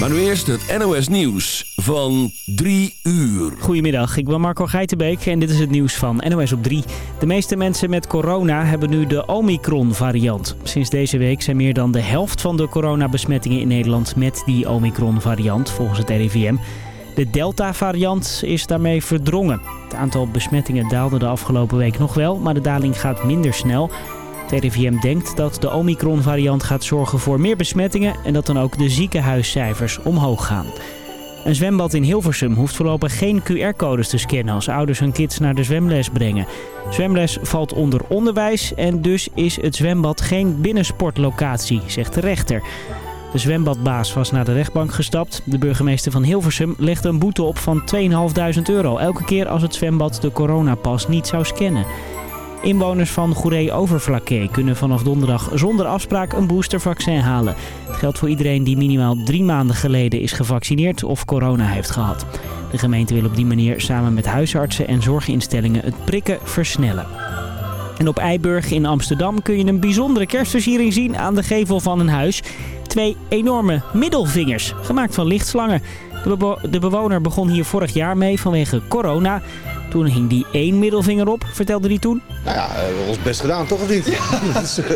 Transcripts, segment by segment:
Maar nu eerst het NOS Nieuws van 3 uur. Goedemiddag, ik ben Marco Geitenbeek en dit is het nieuws van NOS op 3. De meeste mensen met corona hebben nu de Omicron-variant. Sinds deze week zijn meer dan de helft van de coronabesmettingen in Nederland met die Omicron-variant, volgens het RIVM. De Delta-variant is daarmee verdrongen. Het aantal besmettingen daalde de afgelopen week nog wel, maar de daling gaat minder snel. RIVM denkt dat de Omicron-variant gaat zorgen voor meer besmettingen en dat dan ook de ziekenhuiscijfers omhoog gaan. Een zwembad in Hilversum hoeft voorlopig geen QR-codes te scannen als ouders hun kids naar de zwemles brengen. Zwemles valt onder onderwijs en dus is het zwembad geen binnensportlocatie, zegt de rechter. De zwembadbaas was naar de rechtbank gestapt. De burgemeester van Hilversum legde een boete op van 2.500 euro. Elke keer als het zwembad de coronapas niet zou scannen. Inwoners van Goeree-Overflakkee kunnen vanaf donderdag zonder afspraak een boostervaccin halen. Het geldt voor iedereen die minimaal drie maanden geleden is gevaccineerd of corona heeft gehad. De gemeente wil op die manier samen met huisartsen en zorginstellingen het prikken versnellen. En op Eiburg in Amsterdam kun je een bijzondere kerstversiering zien aan de gevel van een huis. Twee enorme middelvingers, gemaakt van lichtslangen. De, bewo de bewoner begon hier vorig jaar mee vanwege corona. Toen hing die één middelvinger op, vertelde hij toen. Nou ja, uh, ons best gedaan, toch of niet? dus, uh,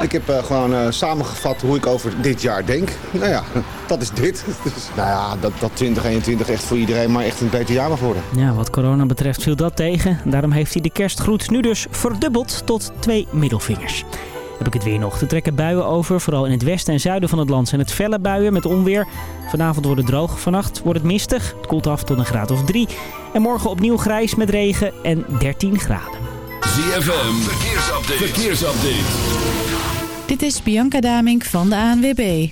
ik heb uh, gewoon samengevat hoe ik over dit jaar denk. Nou ja, dat is dit. Dus, nou ja, dat, dat 2021 echt voor iedereen maar echt een beter jaar mag worden. Ja, wat corona betreft viel dat tegen. Daarom heeft hij de kerstgroet nu dus verdubbeld tot twee middelvingers. Heb ik het weer nog. Er trekken buien over. Vooral in het westen en zuiden van het land zijn het felle buien met onweer. Vanavond wordt het droog. Vannacht wordt het mistig. Het koelt af tot een graad of 3. En morgen opnieuw grijs met regen en 13 graden. ZFM, verkeersupdate. verkeersupdate. Dit is Bianca Damink van de ANWB.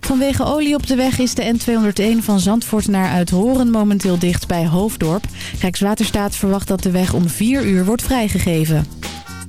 Vanwege olie op de weg is de N201 van Zandvoort naar Uithoren momenteel dicht bij Hoofddorp. Rijkswaterstaat verwacht dat de weg om 4 uur wordt vrijgegeven.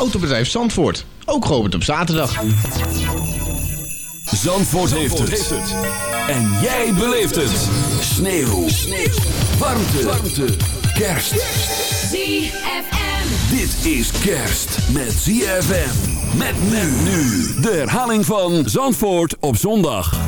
Autobedrijf Zandvoort. Ook geopend op zaterdag. Zandvoort, heeft, het. En jij beleeft het. Sneeuw. Sneeuw. Warmte. Warmte. Kerst. ZFM. Dit is kerst met ZFM. Met men nu. De herhaling van Zandvoort op zondag.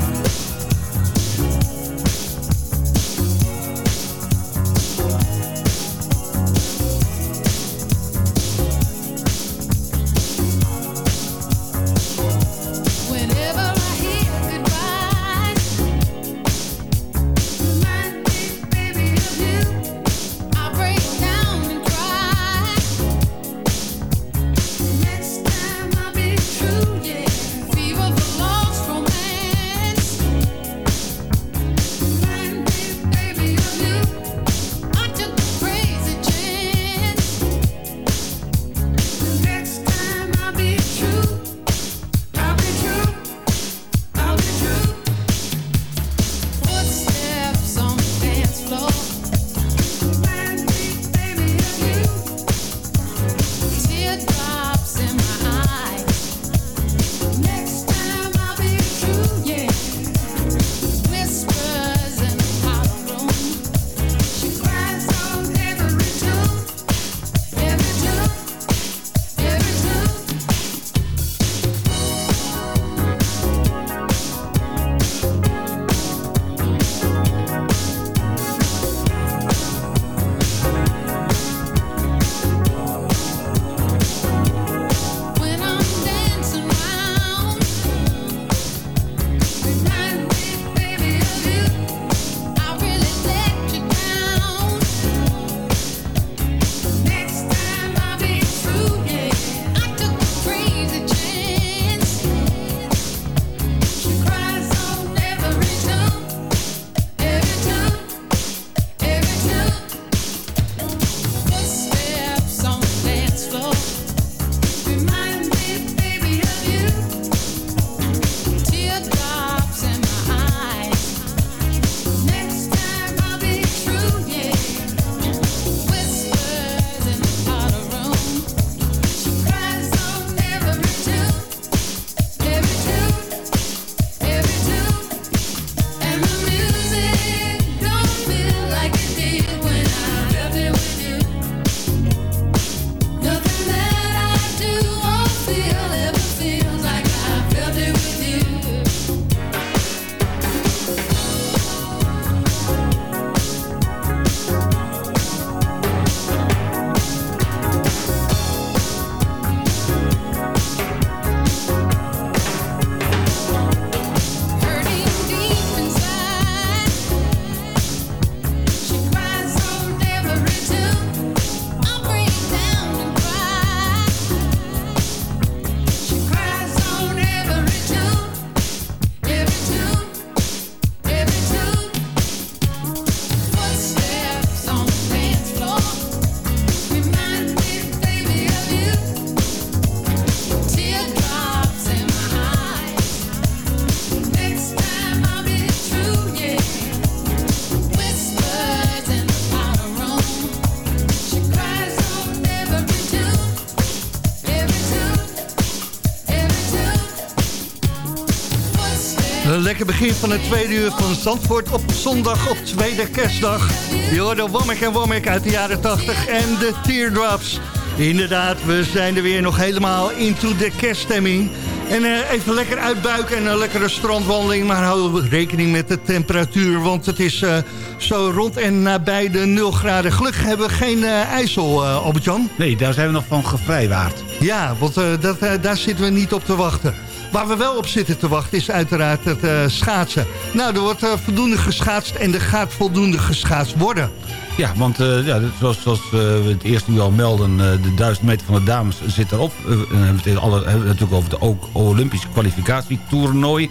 Lekker begin van het tweede uur van Zandvoort op zondag op tweede kerstdag. Je hoorde Womack en Womack uit de jaren 80 en de Teardrops. Inderdaad, we zijn er weer nog helemaal into de kerststemming. En uh, even lekker uitbuiken en een lekkere strandwandeling. Maar hou rekening met de temperatuur, want het is uh, zo rond en nabij de 0 graden. Gelukkig hebben we geen uh, IJssel, Albert-Jan. Nee, daar zijn we nog van gevrijwaard. Ja, want dat, daar zitten we niet op te wachten. Waar we wel op zitten te wachten is uiteraard het uh, schaatsen. Nou, er wordt uh, voldoende geschaatst en er gaat voldoende geschaatst worden. Ja, want uh, ja, zoals, we het eerste uur al melden... de 1000 meter van de dames zit erop. we hebben het, alle, hebben het natuurlijk over het Olympische kwalificatietoernooi...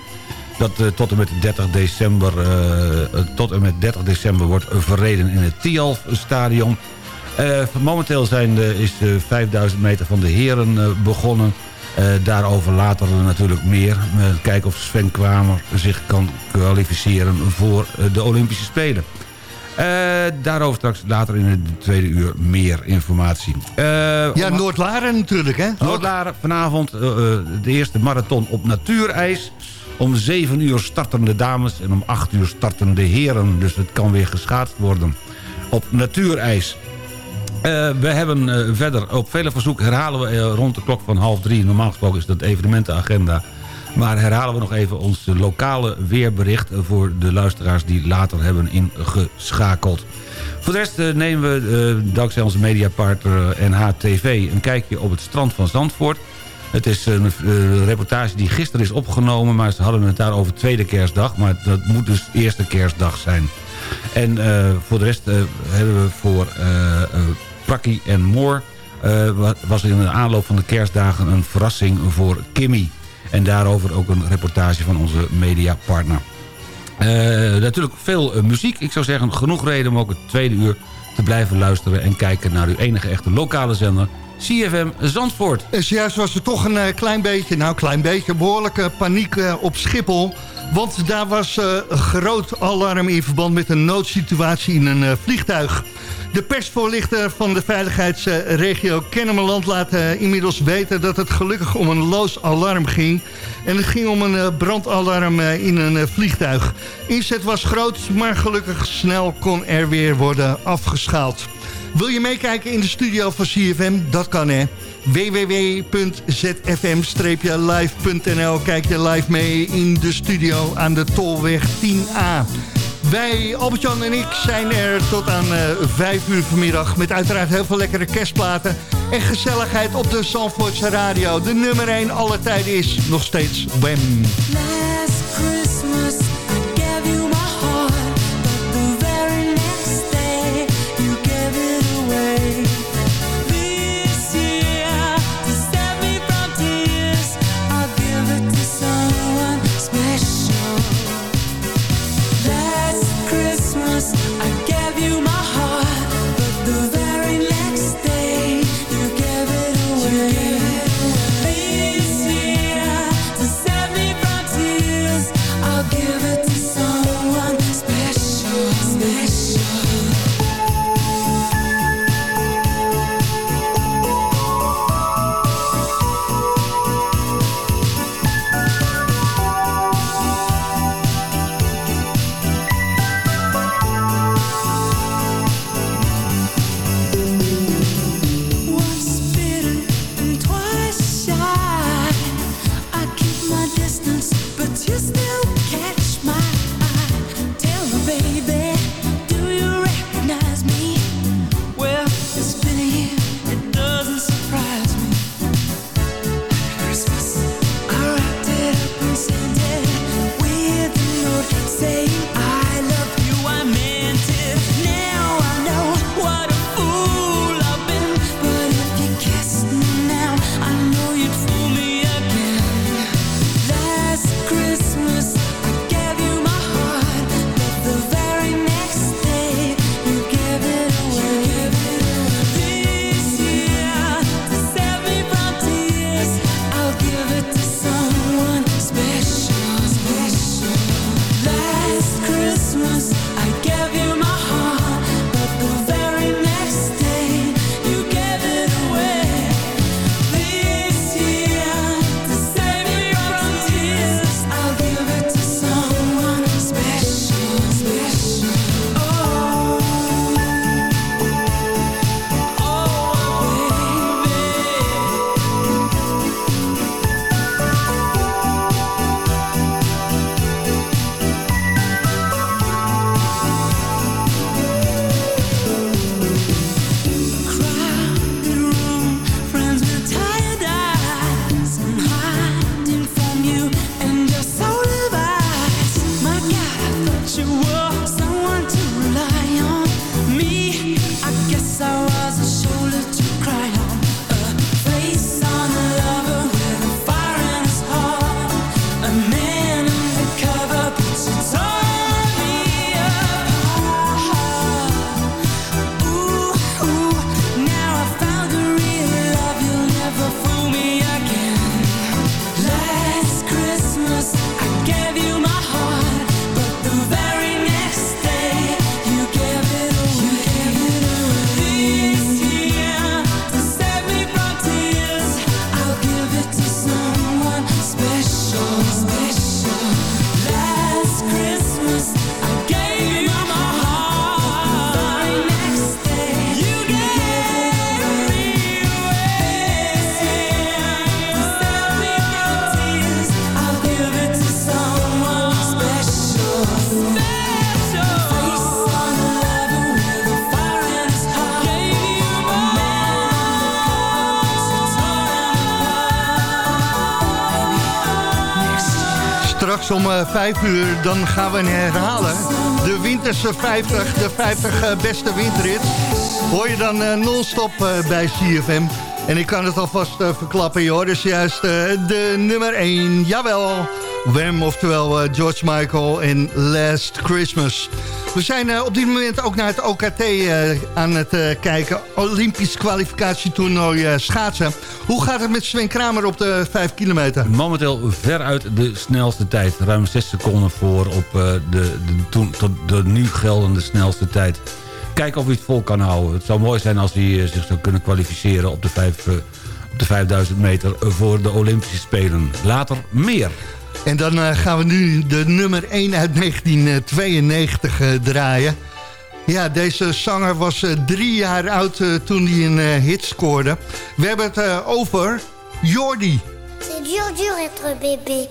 dat tot en met 30 december, tot en met 30 december wordt verreden in het Tialf-stadion. momenteel zijn, is de 5000 meter van de heren begonnen... Uh, daarover later natuurlijk meer. Uh, kijken of Sven Kwamer zich kan kwalificeren voor uh, de Olympische Spelen. daarover straks later in het tweede uur meer informatie. ja, Noordlaren natuurlijk, hè? Noordlaren, vanavond de eerste marathon op natuurijs. Om 7 uur starten de dames en om 8 uur starten de heren. Dus het kan weer geschaatst worden op natuurijs. Uh, we hebben uh, verder op vele verzoek herhalen we uh, rond de klok van half drie. Normaal gesproken is dat evenementenagenda. Maar herhalen we nog even ons lokale weerbericht... voor de luisteraars die later hebben ingeschakeld. Voor de rest nemen we, dankzij onze mediapartner NHTV... een kijkje op het strand van Zandvoort. Het is een reportage die gisteren is opgenomen... maar ze hadden het daar over tweede kerstdag. Maar dat moet dus eerste kerstdag zijn. En voor de rest hebben we voor Prakkie en Moor... Uh, was in de aanloop van de kerstdagen een verrassing voor Kimmy. En daarover ook een reportage van onze mediapartner. Uh, natuurlijk veel uh, muziek. Ik zou zeggen, genoeg reden om ook het tweede uur te blijven luisteren... en kijken naar uw enige echte lokale zender, CFM Zandvoort. En juist was er toch een klein beetje, nou klein beetje, behoorlijke paniek op Schiphol... Want daar was uh, groot alarm in verband met een noodsituatie in een vliegtuig. De persvoorlichter van de veiligheidsregio Kennemerland laat inmiddels weten... dat het gelukkig om een loos alarm ging. En het ging om een brandalarm in een vliegtuig. Inzet was groot, maar gelukkig snel kon er weer worden afgeschaald. Wil je meekijken in de studio van CFM? Dat kan hè www.zfm-live.nl Kijk je live mee in de studio aan de Tolweg 10A. Wij, Albert-Jan en ik, zijn er tot aan uh, eh, 5 uur vanmiddag... met uiteraard heel veel lekkere kerstplaten... en gezelligheid op de Zandvoortse radio. De nummer 1 alle tijden is nog steeds Wem. Straks om uh, 5 uur, dan gaan we herhalen. De winterse 50, de 50 uh, beste winterrit. Hoor je dan uh, non-stop bij CFM. En ik kan het alvast verklappen, joh. Dus juist de nummer 1, jawel. Wem, oftewel George Michael en Last Christmas. We zijn uh, op dit moment ook naar het OKT uh, aan het uh, kijken. Olympisch kwalificatietoernooi schaatsen. Hoe gaat het met Sven Kramer op de 5 kilometer? Momenteel veruit de snelste tijd. Ruim 6 seconden voor op de, de, toen, tot de nu geldende snelste tijd. Kijken of hij het vol kan houden. Het zou mooi zijn als hij zich zou kunnen kwalificeren op de, 5, op de 5000 meter voor de Olympische Spelen. Later meer. En dan uh, gaan we nu de nummer 1 uit 1992 uh, draaien. Ja, deze zanger was uh, drie jaar oud toen hij een hit scoorde. We hebben het over Jordi. C'est dur, dur être bébé.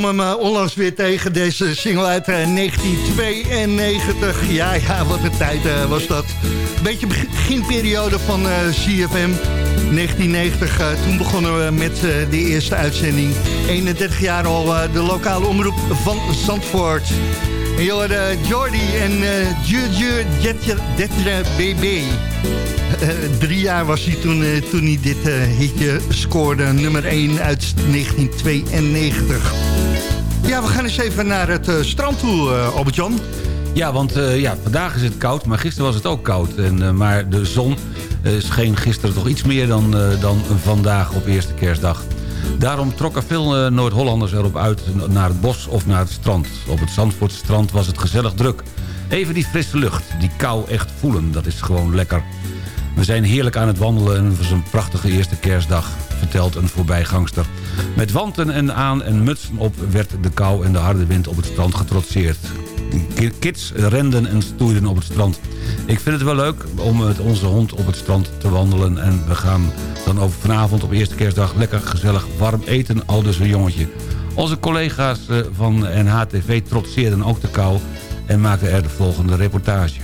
Kwam hem uh, onlangs weer tegen, deze single uit uh, 1992. Ja, ja, wat een tijd uh, was dat. Beetje beginperiode van CFM. 1990, toen begonnen we met de eerste uitzending. 31 jaar al de lokale omroep van Zandvoort. En je Jordi en Juju Detre BB. drie jaar was hij toen, toen hij dit hitje scoorde. Nummer 1 uit 1992. Ja, we gaan eens even naar het uh, strand toe, uh, Albert-Jan. Ja, want uh, ja, vandaag is het koud, maar gisteren was het ook koud. En, maar de zon scheen gisteren toch iets meer dan, dan vandaag op eerste kerstdag. Daarom trokken veel eh, Noord-Hollanders erop uit naar het bos of naar het strand. Op het Zandvoortse strand was het gezellig druk. Even die frisse lucht, die kou echt voelen, dat is gewoon lekker. We zijn heerlijk aan het wandelen en het was een prachtige eerste kerstdag, vertelt een voorbijgangster. Met wanten en aan en mutsen op werd de kou en de harde wind op het strand getrotseerd. Kids renden en stoeiden op het strand. Ik vind het wel leuk om met onze hond op het strand te wandelen. En we gaan dan over vanavond op eerste kerstdag lekker gezellig warm eten, al dus een jongetje. Onze collega's eh, van NHTV trotseerden ook de kou en maakten er de volgende reportage.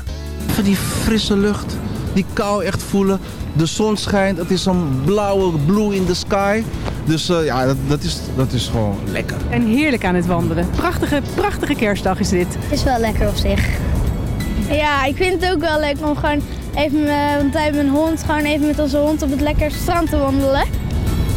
Even die frisse lucht, die kou echt voelen. De zon schijnt, het is een blauwe blue in the sky. Dus uh, ja, dat, dat, is, dat is gewoon lekker. En heerlijk aan het wandelen. Prachtige, prachtige kerstdag is dit. Het is wel lekker op zich. Ja, ik vind het ook wel leuk om gewoon even, uh, want wij hebben een hond, gewoon even met onze hond op het lekker strand te wandelen.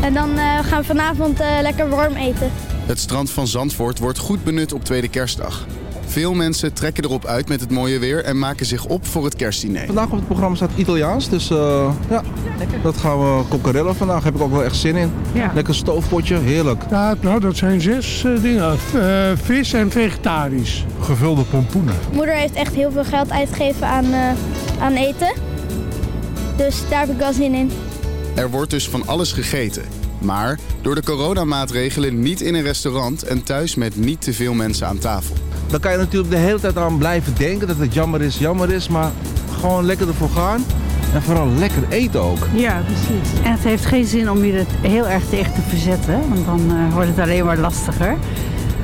En dan uh, gaan we vanavond lekker warm eten. Het strand van Zandvoort wordt goed benut op tweede kerstdag. Veel mensen trekken erop uit met het mooie weer en maken zich op voor het kerstdiner. Vandaag op het programma staat Italiaans, dus uh, ja, Lekker. dat gaan we kokkerellen vandaag. Heb ik ook wel echt zin in. Ja. Lekker stoofpotje, heerlijk. Ja, nou, dat zijn zes uh, dingen. Uh, vis en vegetarisch. Gevulde pompoenen. Moeder heeft echt heel veel geld uitgegeven aan, aan eten. Dus daar heb ik wel zin in. Er wordt dus van alles gegeten. Maar door de coronamaatregelen niet in een restaurant en thuis met niet te veel mensen aan tafel. Dan kan je natuurlijk de hele tijd aan blijven denken dat het jammer is, jammer is. Maar gewoon lekker ervoor gaan. En vooral lekker eten ook. Ja, precies. En het heeft geen zin om je het heel erg tegen te verzetten. Want dan uh, wordt het alleen maar lastiger.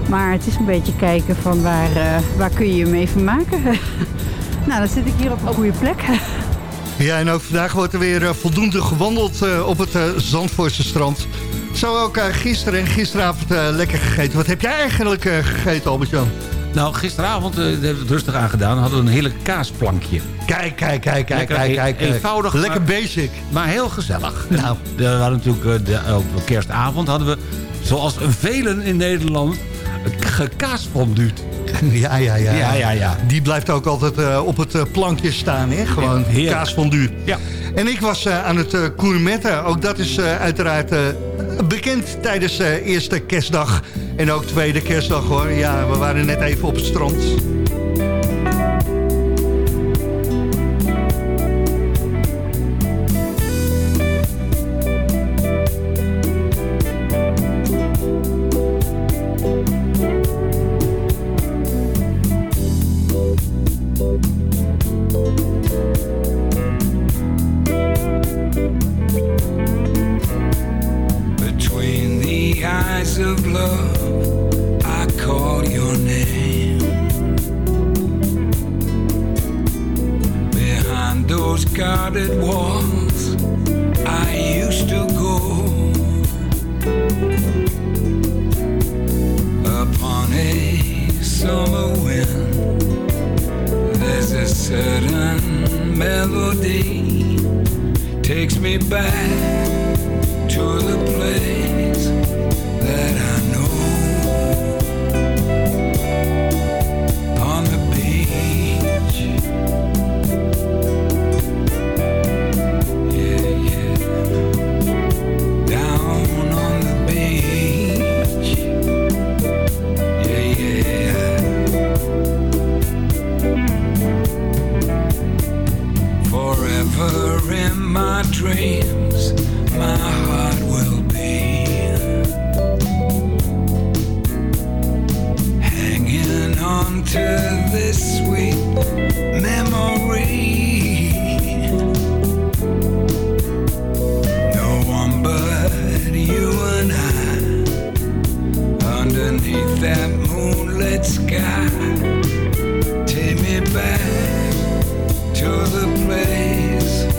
Maar het is een beetje kijken van waar, uh, waar kun je je mee vermaken. nou, dan zit ik hier op een goede plek. Ja, en ook vandaag wordt er weer uh, voldoende gewandeld uh, op het uh, Zandvoortse strand. Zo ook gisteren en gisteravond lekker gegeten. Wat heb jij eigenlijk gegeten, Albert-Jan? Nou, gisteravond uh, hebben we het rustig aangedaan. Hadden we een heerlijk kaasplankje. Kijk, kijk, kijk, kijk, kijk. kijk eenvoudig. Lekker basic. Maar heel gezellig. Nou. We hadden natuurlijk uh, de, op kerstavond hadden we, zoals velen in Nederland, gekaasfonduut. Ja, ja, ja, ja, ja, ja. Die blijft ook altijd uh, op het plankje staan, hè? Gewoon kaasfonduut. Ja. En ik was uh, aan het uh, gourmetten. Ook dat is uiteraard bekend tijdens eerste kerstdag. En ook tweede kerstdag hoor. Ja, we waren net even op het strand. beneath that moonlit sky. Take me back to the place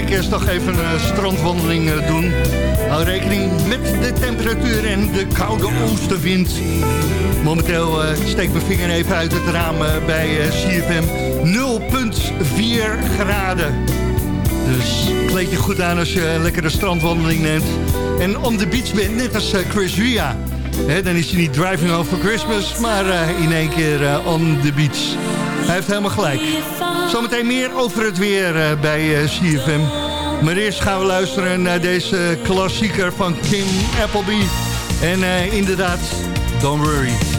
Tweede kerstdag even een strandwandeling doen. Hou rekening met de temperatuur en de koude oostenwind. Momenteel uh, steek mijn vinger even uit het raam bij CFM. 0,4 graden. Dus kleed je goed aan als je lekker de strandwandeling neemt. En on the beach bent, net als Chris Ria. dan is hij niet driving over Christmas, maar in één keer on the beach. Hij heeft helemaal gelijk. Zometeen meer over het weer uh, bij uh, CFM. Maar eerst gaan we luisteren naar deze klassieker van Kim Appleby. En uh, inderdaad, don't worry.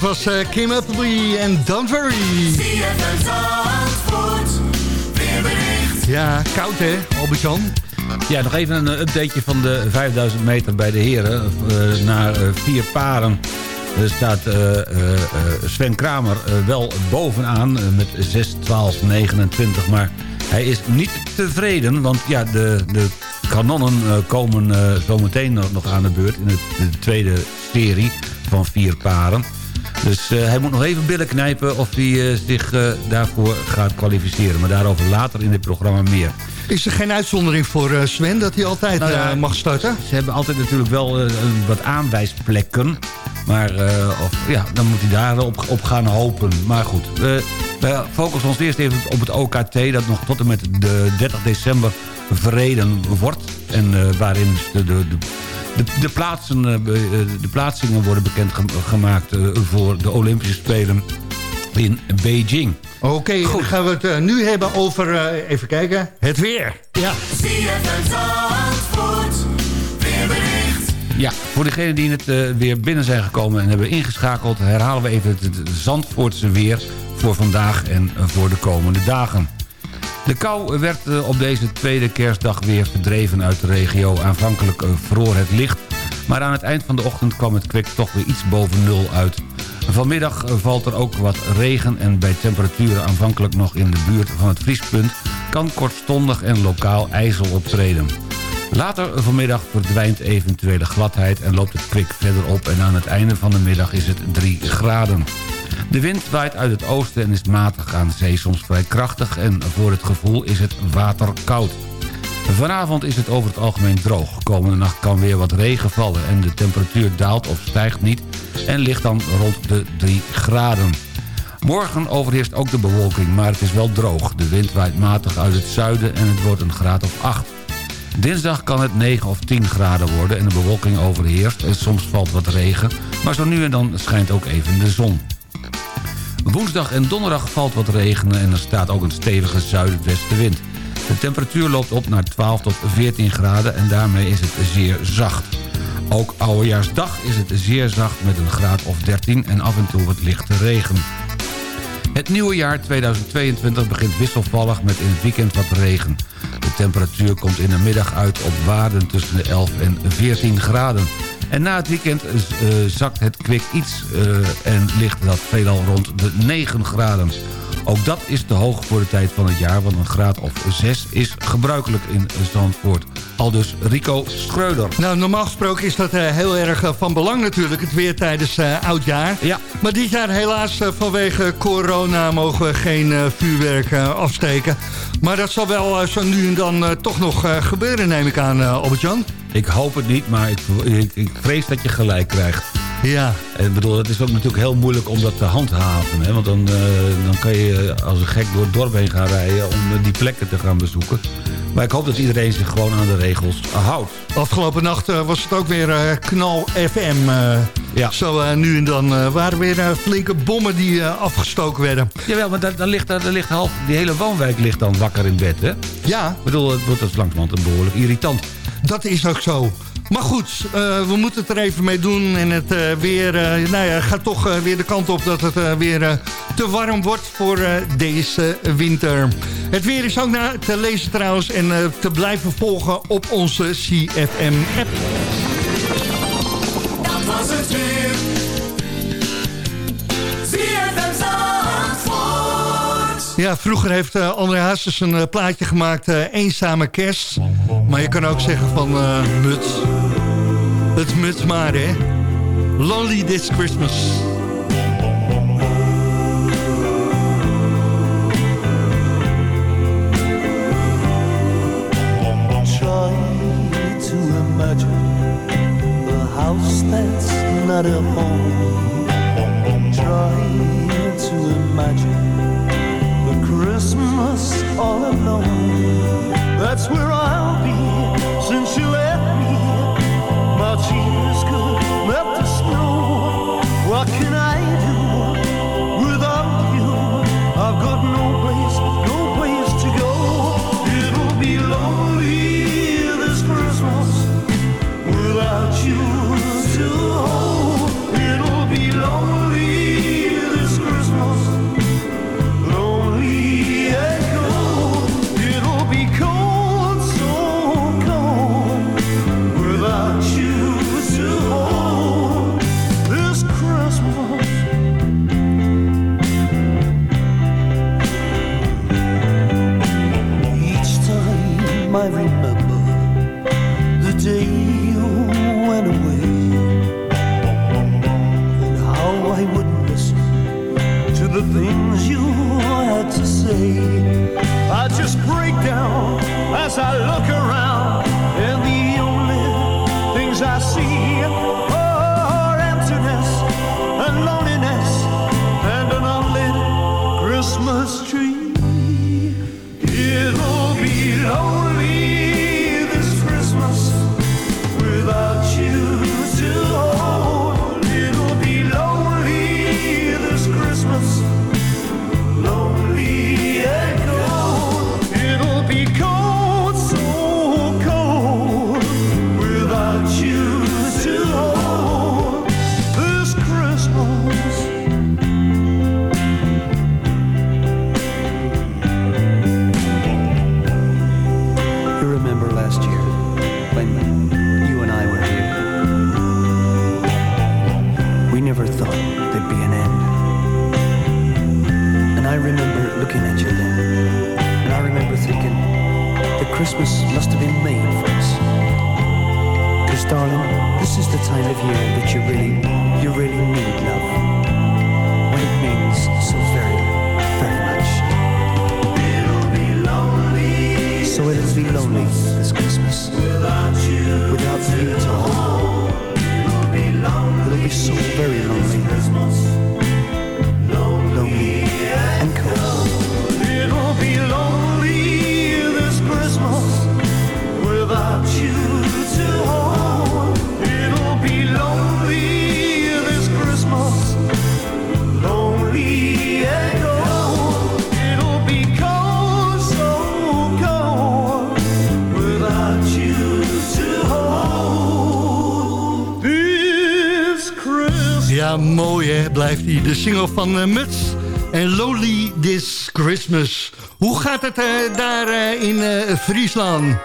Dat was uh, Kim Appleby en Worry. Ja, koud hè, Albert-Jan? Ja, nog even een updateje van de 5000 meter bij de heren. Uh, naar uh, vier paren staat Sven Kramer wel bovenaan met 6, 12, 29. Maar hij is niet tevreden, want ja, de, de kanonnen komen zometeen nog aan de beurt... in de tweede serie van vier paren. Dus uh, hij moet nog even billen knijpen of hij uh, zich uh, daarvoor gaat kwalificeren. Maar daarover later in dit programma meer. Is er geen uitzondering voor Sven dat hij altijd nou mag starten? Ze hebben altijd natuurlijk wel wat aanwijsplekken. Maar of, ja, dan moet hij daarop op gaan hopen. Maar goed, we focussen ons eerst even op het OKT... dat nog tot en met de 30 december verreden wordt. En waarin de, de, de de, de, plaatsen, eh, eh, de plaatsingen worden bekendgemaakt eh, voor de Olympische Spelen in Beijing. Oké, okay, dan gaan we het nu hebben over, even kijken, het weer. Ja. Ja, voor degenen die het uh, weer binnen zijn gekomen en hebben ingeschakeld... herhalen we even het Zandvoortse weer voor vandaag en voor de komende dagen. De kou werd uh, op deze tweede kerstdag weer verdreven uit de regio. Aanvankelijk uh, vroor het licht, maar aan het eind van de ochtend kwam het kwik toch weer iets boven nul uit. Vanmiddag valt er ook wat regen en bij temperaturen aanvankelijk nog in de buurt van het vriespunt... kan kortstondig en lokaal ijzel optreden. Later vanmiddag verdwijnt eventuele gladheid en loopt het kwik verder op... en aan het einde van de middag is het 3 graden. De wind waait uit het oosten en is matig aan zee soms vrij krachtig... en voor het gevoel is het water koud. Vanavond is het over het algemeen droog. Komende nacht kan weer wat regen vallen en de temperatuur daalt of stijgt niet... en ligt dan rond de 3 graden. Morgen overheerst ook de bewolking, maar het is wel droog. De wind waait matig uit het zuiden en het wordt een graad of 8. Dinsdag kan het 9 of 10 graden worden en de bewolking overheerst. En soms valt wat regen, maar zo nu en dan schijnt ook even de zon. Woensdag en donderdag valt wat regen en er staat ook een stevige zuidwestenwind. De temperatuur loopt op naar 12 tot 14 graden en daarmee is het zeer zacht. Ook oudejaarsdag is het zeer zacht met een graad of 13 en af en toe wat lichte regen. Het nieuwe jaar 2022 begint wisselvallig met in het weekend wat regen. De temperatuur komt in de middag uit op waarden tussen de 11 en 14 graden. En na het weekend uh, zakt het kwik iets uh, en ligt dat veelal rond de 9 graden. Ook dat is te hoog voor de tijd van het jaar, want een graad of 6 is gebruikelijk in Zandvoort. Al dus Rico Schreuder. Nou, normaal gesproken is dat uh, heel erg uh, van belang natuurlijk, het weer tijdens uh, oudjaar. Ja. Maar dit jaar helaas vanwege corona mogen we geen vuurwerk afsteken. Maar dat zal wel zo nu en dan toch nog gebeuren, neem ik aan, Albert-Jan. Ik hoop het niet, maar ik, ik, ik vrees dat je gelijk krijgt. Ja. En bedoel, het is ook natuurlijk heel moeilijk om dat te handhaven. Hè? Want dan, uh, dan kan je als een gek door het dorp heen gaan rijden... om die plekken te gaan bezoeken. Maar ik hoop dat iedereen zich gewoon aan de regels houdt. Afgelopen nacht uh, was het ook weer knal FM. ja. Zo nu en dan waren weer flinke bommen die afgestoken werden. Jawel, maar daar ligt, daar, ligt half, die hele woonwijk ligt dan wakker in bed, hè? Ja. Ik bedoel, het wordt als langzamerhand een behoorlijk irritant. Dat is ook zo. Maar goed, uh, we moeten het er even mee doen. En het uh, weer uh, nou ja, gaat toch weer de kant op dat het weer te warm wordt voor deze winter. Het weer is ook na te lezen trouwens en te blijven volgen op onze CFM-app. Dat was het weer. Ja, vroeger heeft uh, André Hazes een uh, plaatje gemaakt, uh, Eenzame Kerst. Maar je kan ook zeggen van Muts. Het Muts maar, hè. Lonely This Christmas. To that's not a home. Try to imagine All alone. That's where I'll be since you left me. My tears could melt the snow. What can I van eh, Muts en Lonely This Christmas. Hoe gaat het eh, daar eh, in Friesland?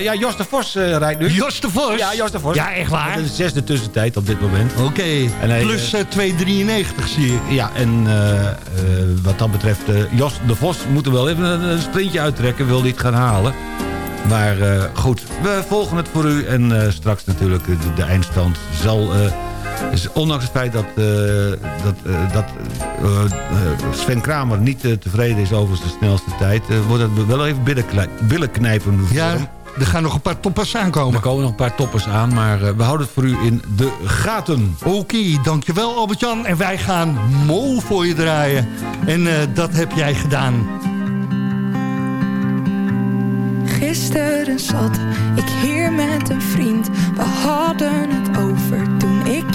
Ja, Jos de Vos rijdt nu. Jos de Vos? Ja, Jos de Vos. Ja, echt waar? Dat is de zesde tussentijd op dit moment. Oké, plus eh, eh, 2,93 zie ik. Ja, en wat dat betreft, Jos de Vos moet er wel even een, een sprintje uittrekken, wil dit gaan halen. Maar goed, we volgen het voor u en straks natuurlijk de, de eindstand zal... dus ondanks het feit dat, eh, dat, eh, dat eh, Sven Kramer niet tevreden is over zijn snelste tijd... wordt het wel even billen, knijpen voor Ja, hem. er gaan nog een paar toppers aankomen. Er komen nog een paar toppers aan, maar eh, we houden het voor u in de gaten. Oké, dankjewel Albert-Jan. En wij gaan Mo voor je draaien. En eh, dat heb jij gedaan. Gisteren zat ik hier met een vriend. We hadden het over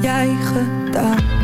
jij gedaan.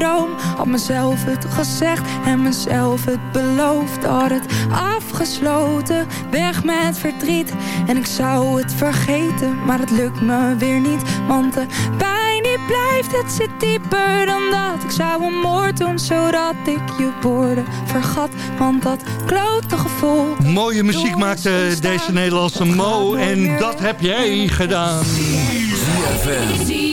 Droom. Had mezelf het gezegd en mezelf het beloofd. Had het afgesloten, weg met verdriet. En ik zou het vergeten, maar het lukt me weer niet. Want de pijn die blijft, het zit dieper dan dat. Ik zou een moord doen, zodat ik je woorden vergat. Want dat klote gevoel... Mooie muziek maakt eh, deze Nederlandse Mo. En dat heb jij gedaan. ZFM.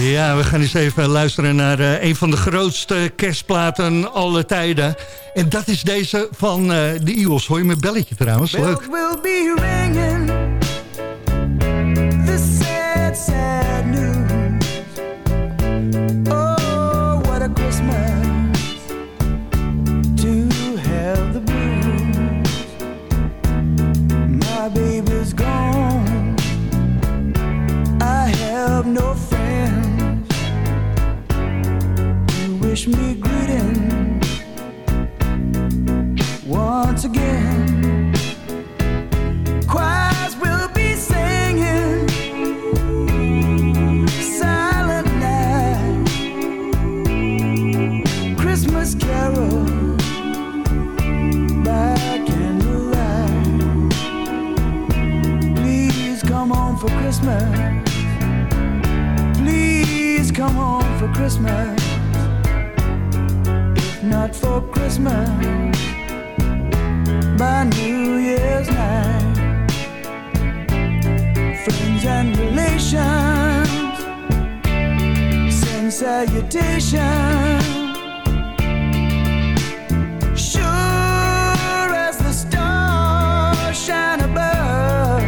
Ja, we gaan eens even luisteren naar uh, een van de grootste kerstplaten alle tijden. En dat is deze van uh, de Eagles. Hoor je mijn belletje trouwens? Leuk. will be ringing Not for Christmas by New Year's night. Friends and relations send salutations. Sure as the stars shine above.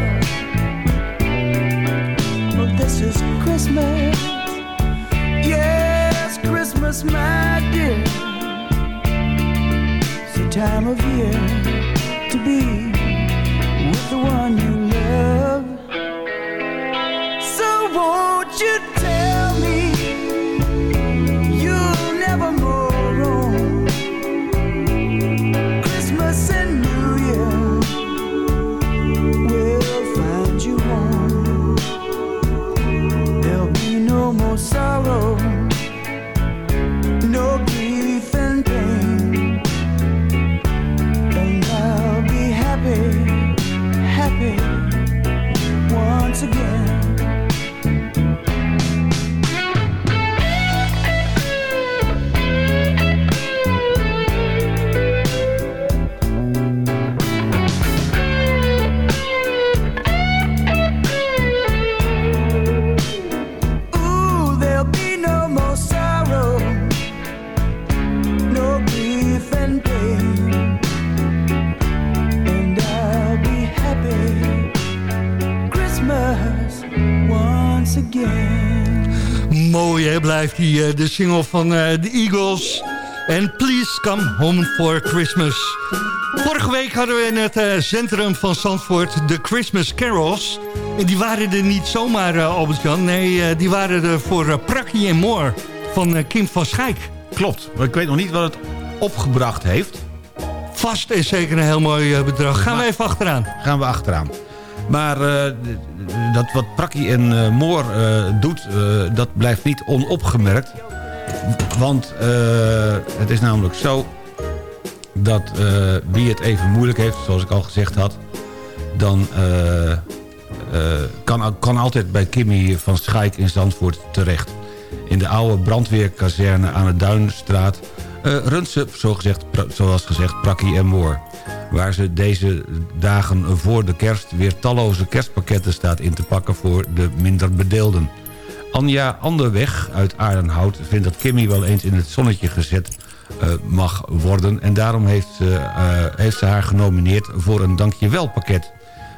This is Christmas. Yes, Christmas, my dear. Time of year to be blijft die, eh, de single van eh, de Eagles. En Please Come Home for Christmas. Vorige week hadden we in het eh, centrum van Zandvoort de Christmas Carols. En die waren er niet zomaar, Albert-Jan. Nee, die waren er voor Prakkie en Moore van Kim van Schijk. Klopt, maar ik weet nog niet wat het opgebracht heeft. Vast en zeker een heel mooi bedrag. Gaan we even achteraan. Gaan we achteraan. Maar eh, dat wat Prakkie en eh, Moor eh, doet, dat blijft niet onopgemerkt. Want het is namelijk zo dat wie het even moeilijk heeft, zoals ik al gezegd had... dan kan, kan altijd bij Kimmy van Schaik in Zandvoort terecht. In de oude brandweerkazerne aan de Duinstraat... eh runt ze, zoals gezegd, Prakkie en Moor waar ze deze dagen voor de kerst weer talloze kerstpakketten staat in te pakken voor de minder bedeelden. Anja Anderweg uit Aardenhout vindt dat Kimmy wel eens in het zonnetje gezet eh, mag worden... en daarom heeft ze, eh, heeft ze haar genomineerd voor een dankjewelpakket.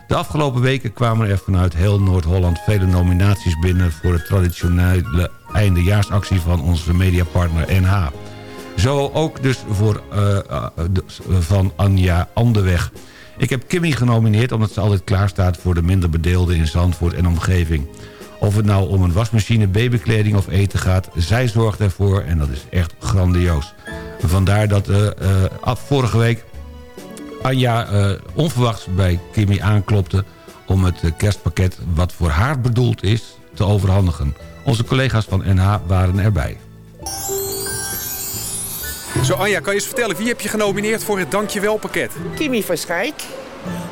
De afgelopen weken kwamen er vanuit heel Noord-Holland vele nominaties binnen... voor de traditionele eindejaarsactie van onze mediapartner NH. Zo ook dus voor eh, eh, de- van Anja Anderweg. Ik heb Kimmy genomineerd omdat ze altijd klaar staat voor de minder bedeelden in Zandvoort en omgeving. Of het nou om een wasmachine, babykleding of eten gaat, zij zorgt ervoor en dat is echt grandioos. Vandaar dat eh, eh, af vorige week Anja eh, onverwachts bij Kimmy aanklopte om het eh, kerstpakket wat voor haar bedoeld is te overhandigen. Onze collega's van NH waren erbij. Zo Anja, kan je eens vertellen, wie heb je genomineerd voor het Dankjewel pakket? Kimmy van Schijk.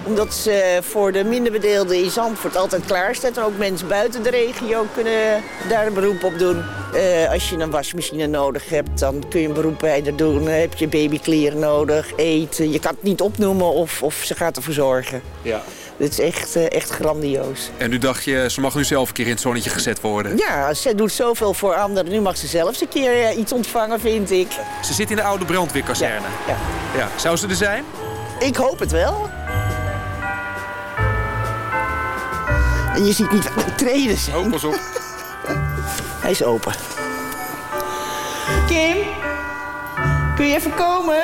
Omdat ze voor de minder bedeelden in Zandvoort altijd klaar staat. En ook mensen buiten de regio kunnen daar een beroep op doen. Eh, als je een wasmachine nodig hebt, dan kun je een beroep bij haar doen. Dan heb je babykleren nodig, eten. Je kan het niet opnoemen of, of ze gaat ervoor zorgen. Ja. Dit is echt, eh, echt grandioos. En nu dacht je, ze mag nu zelf een keer in het zonnetje gezet worden. Ja, ze doet zoveel voor anderen. Nu mag ze zelfs een keer eh, iets ontvangen, vind ik. Ze zit in de oude brandweerkazerne. Ja. ja. Zou ze er zijn? Ik hoop het wel. En je ziet niet wat de treden zijn. Oh, pas op. Hij is open. Kim, kun je even komen?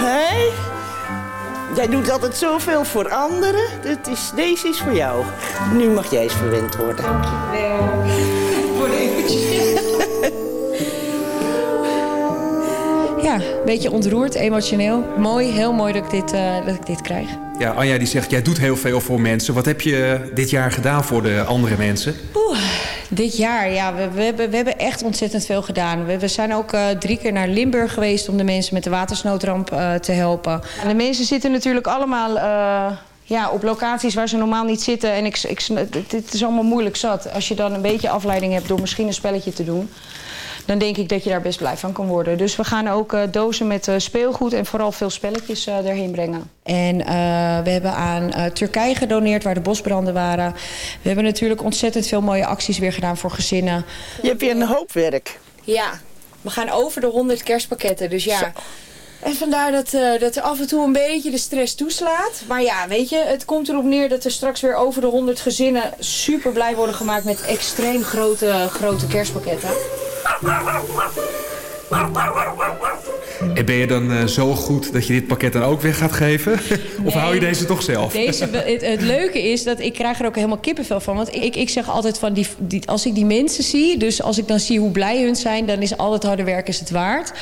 Hé? Jij doet altijd zoveel voor anderen. Dit is, deze is voor jou. Nu mag jij eens verwend worden. Dankjewel. Voor eventjes. Een beetje ontroerd, emotioneel. Mooi, heel mooi dat ik dit, eh, dat ik dit krijg. Ja, Anja die zegt, jij doet heel veel voor mensen. Wat heb je dit jaar gedaan voor de andere mensen? Oeh, dit jaar, ja, we, we, hebben, we hebben echt ontzettend veel gedaan. We, we zijn ook eh, drie keer naar Limburg geweest om de mensen met de watersnoodramp eh, te helpen. En de mensen zitten natuurlijk allemaal eh, ja, op locaties waar ze normaal niet zitten. En ik, ik, dit is allemaal moeilijk zat. Als je dan een beetje afleiding hebt door misschien een spelletje te doen dan denk ik dat je daar best blij van kan worden. Dus we gaan ook uh, dozen met uh, speelgoed en vooral veel spelletjes uh, erheen brengen. En we hebben aan Turkije gedoneerd, waar de bosbranden waren. We hebben natuurlijk ontzettend veel mooie acties weer gedaan voor gezinnen. Je hebt hier een hoop werk. Ja, we gaan over de 100 kerstpakketten, dus ja... Zo. En vandaar dat, uh, dat er af en toe een beetje de stress toeslaat. Maar ja, weet je, het komt erop neer dat er straks weer over de 100 gezinnen super blij worden gemaakt met extreem grote, grote kerstpakketten. En ben je dan uh, zo goed dat je dit pakket dan ook weer gaat geven? of Nee. hou je deze toch zelf? Deze, het, het leuke is dat ik krijg er ook helemaal kippenvel van. Want ik, ik zeg altijd van, die, die, als ik die mensen zie... dus als ik dan zie hoe blij hun zijn... dan is al het harde werk is het waard.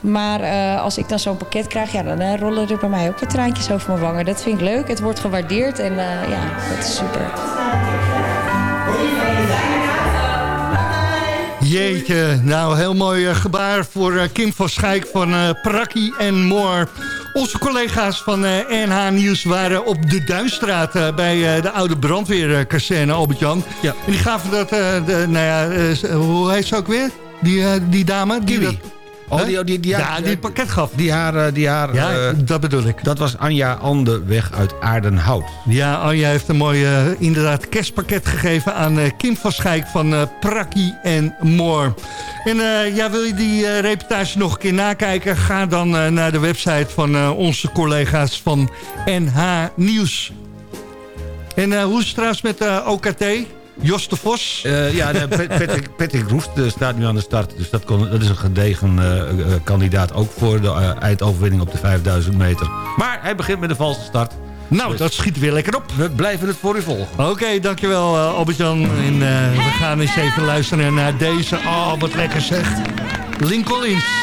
Maar eh, als ik dan zo'n pakket krijg... ja, dan eh, rollen er bij mij ook wat traantjes over mijn wangen. Dat vind ik leuk. Het wordt gewaardeerd en eh, ja, dat is super. Jeetje, nou heel mooi eh, gebaar voor eh, Kim van Schijk van eh Prakkie en Moor. Onze collega's van NH Nieuws waren op de Duinstraat bij de oude brandweerkazerne Albert-Jan. Ja. En die gaven dat, de, nou ja, hoe heet ze ook weer? Die, die dame? Die Kiwi. dat- Oh, Huh? die, die, die, ja, die het pakket gaf. Die haar, eh, die haar Ja, eh, dat bedoel ik. Dat was Anja Andeweg uit Aardenhout. Ja, Anja heeft een mooi eh, inderdaad kerstpakket gegeven aan Kim van Schijk van Prakkie en Moor. En eh, ja, wil je die reportage nog een keer nakijken? Ga dan naar de website van eh, onze collega's van NH Nieuws. En hoe is het trouwens met OKT? Jos de Vos? Eh, ja, Patrick, Patrick Roest eh, staat nu aan de start. Dus dat, kon, dat is een gedegen eh, kandidaat ook voor de eh, eindoverwinning op de 5000 meter. Maar hij begint met een valse start. Nou, dat schiet weer lekker op. We blijven het voor u volgen. Oké, dankjewel uh, Albert-Jan. En uh, we gaan eens even luisteren naar deze. Oh, wat lekker zegt. Lincoln Lynch.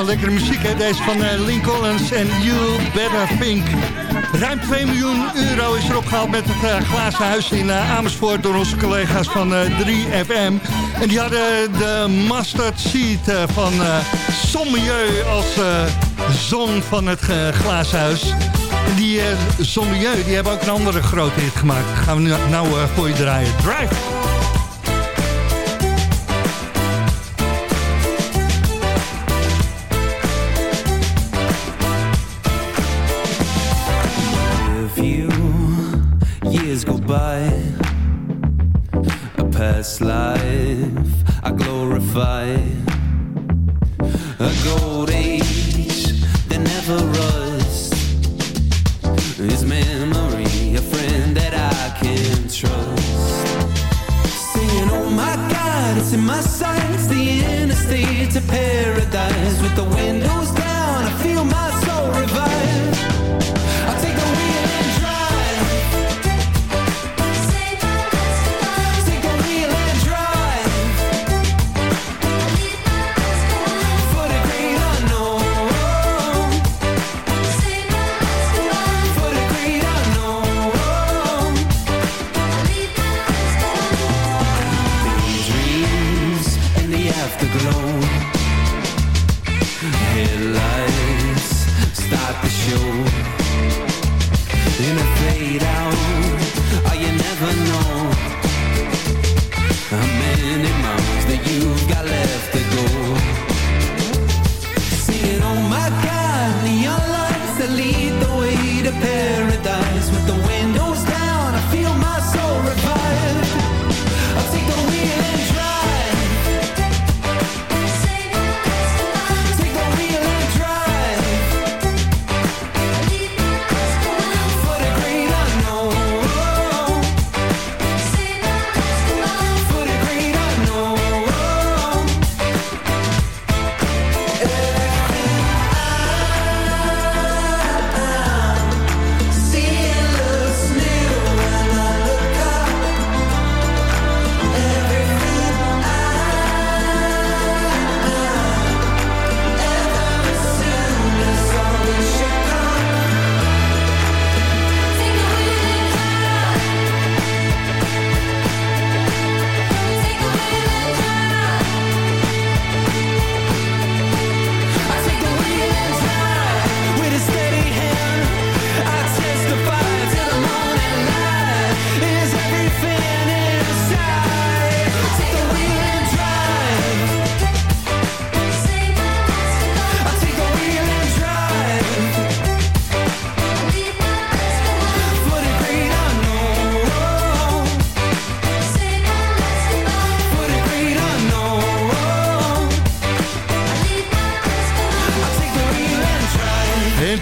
Gewoon lekkere muziek, hè? Deze van eh, Link Collins en You Better Think. Ruim 2 miljoen euro is er opgehaald met het eh, glazen huis in eh, Amersfoort... door onze collega's van eh, 3FM. En die hadden de mustard seed van uh, Sommelieu als zon van het eh, glazen huis. En die uh, Sommelieu, die hebben ook een andere grote hit gemaakt. gaan we nu nou voor je draaien. Drive!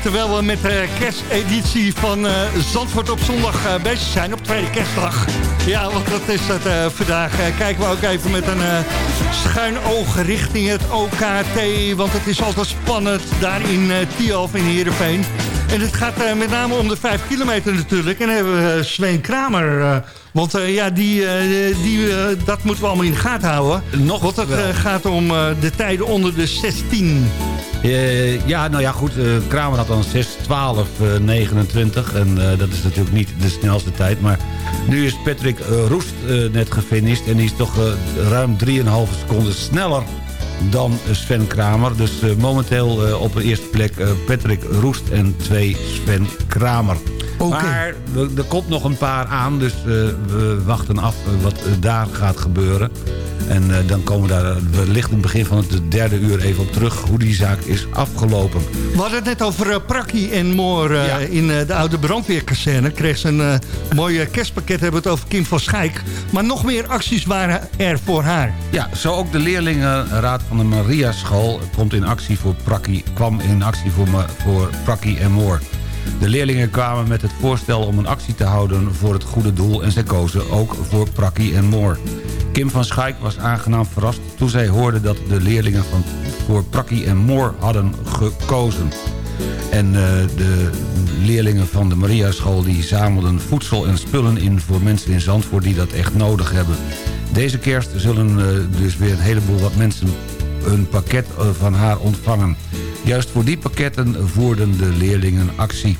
Terwijl we met de kersteditie van eh, Zandvoort op zondag eh, bezig zijn, op tweede kerstdag. Ja, want dat is het eh, vandaag. kijken we ook even met een schuin oog richting het OKT. Want het is altijd spannend daar in eh Tialf in Heerenveen. En het gaat met name om de 5 kilometer natuurlijk. En dan hebben we Sven Kramer. want ja, die, die, dat moeten we allemaal in de gaten houden. Nog want het gaat om de tijden onder de 16. Eh, ja, nou ja, goed. eh, Kramer had dan 6, 12, eh, 29. En dat is natuurlijk niet de snelste tijd. Maar nu is Patrick Roest net gefinished. En die is toch ruim 3,5 seconden sneller dan Sven Kramer. Dus momenteel op de eerste plek Patrick Roest en 2 Sven Kramer. Maar er, komt nog een paar aan, dus eh, we wachten af eh, wat eh, daar gaat gebeuren. En dan komen we daar wellicht in het begin van het derde uur even op terug... hoe die zaak is afgelopen. We hadden het net over Prakkie en Moor in de oude brandweerkazerne. Kreeg ze een mooi eh, kerstpakket, hebben we het over Kim van Schijk. Maar nog meer acties waren er voor haar. Ja, zo ook de leerlingenraad van de Maria School komt in actie voor Prakkie, kwam in actie voor, voor Prakkie en Moor. De leerlingen kwamen met het voorstel om een actie te houden voor het goede doel... en zij kozen ook voor Prakkie en Moor. Kim van Schaik was aangenaam verrast toen zij hoorde dat de leerlingen van, voor Prakkie en Moor hadden gekozen. En eh, de leerlingen van de Maria School die zamelden voedsel en spullen in voor mensen in Zandvoort die dat echt nodig hebben. Deze kerst zullen eh, dus weer een heleboel wat mensen een pakket eh, van haar ontvangen. Juist voor die pakketten voerden de leerlingen actie.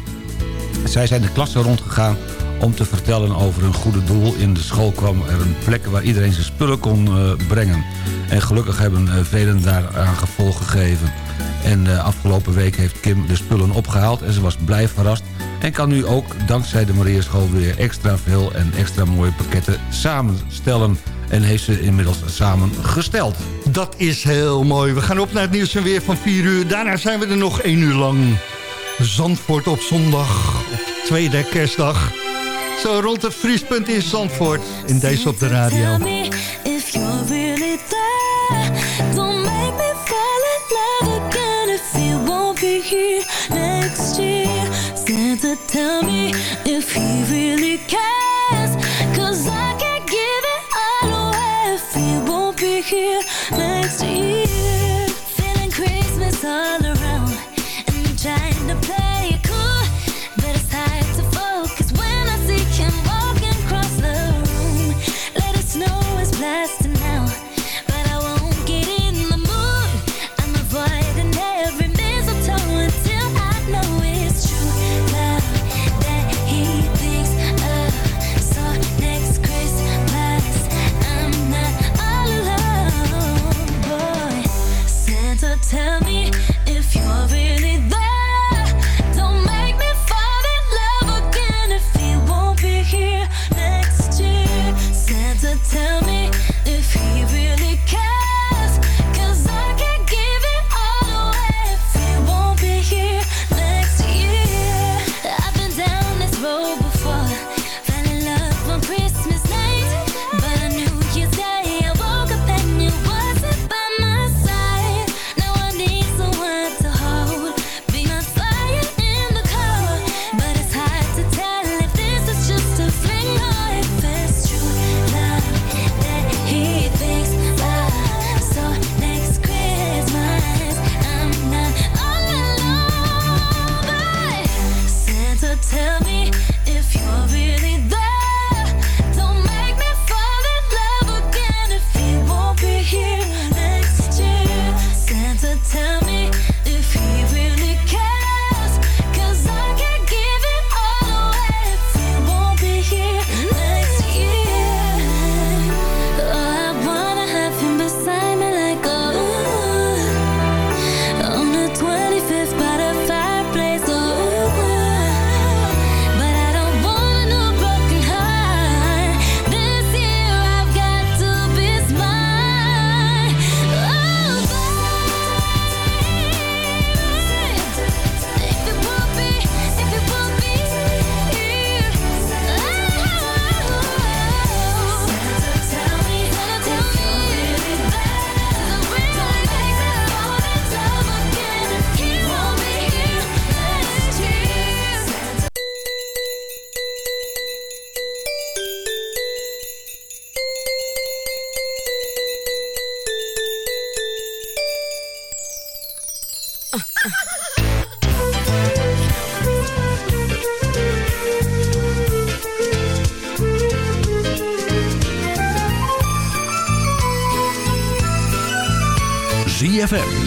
Zij zijn de klassen rondgegaan om te vertellen over hun goede doel. In de school kwam er een plek waar iedereen zijn spullen kon uh, brengen. En gelukkig hebben uh, velen daaraan gevolg gegeven. En afgelopen week heeft Kim de spullen opgehaald en ze was blij verrast... en kan nu ook dankzij de Mariaschool weer extra veel en extra mooie pakketten samenstellen... en heeft ze inmiddels samen gesteld. Dat is heel mooi. We gaan op naar het nieuws en weer van 4 uur. Daarna zijn we er nog 1 uur lang. Zandvoort op zondag, op tweede kerstdag. Zo rond het vriespunt in Zandvoort, in deze op de radio. Tell me if he really cares. Cause I can't give it all away if he won't be here next year. Feeling Christmas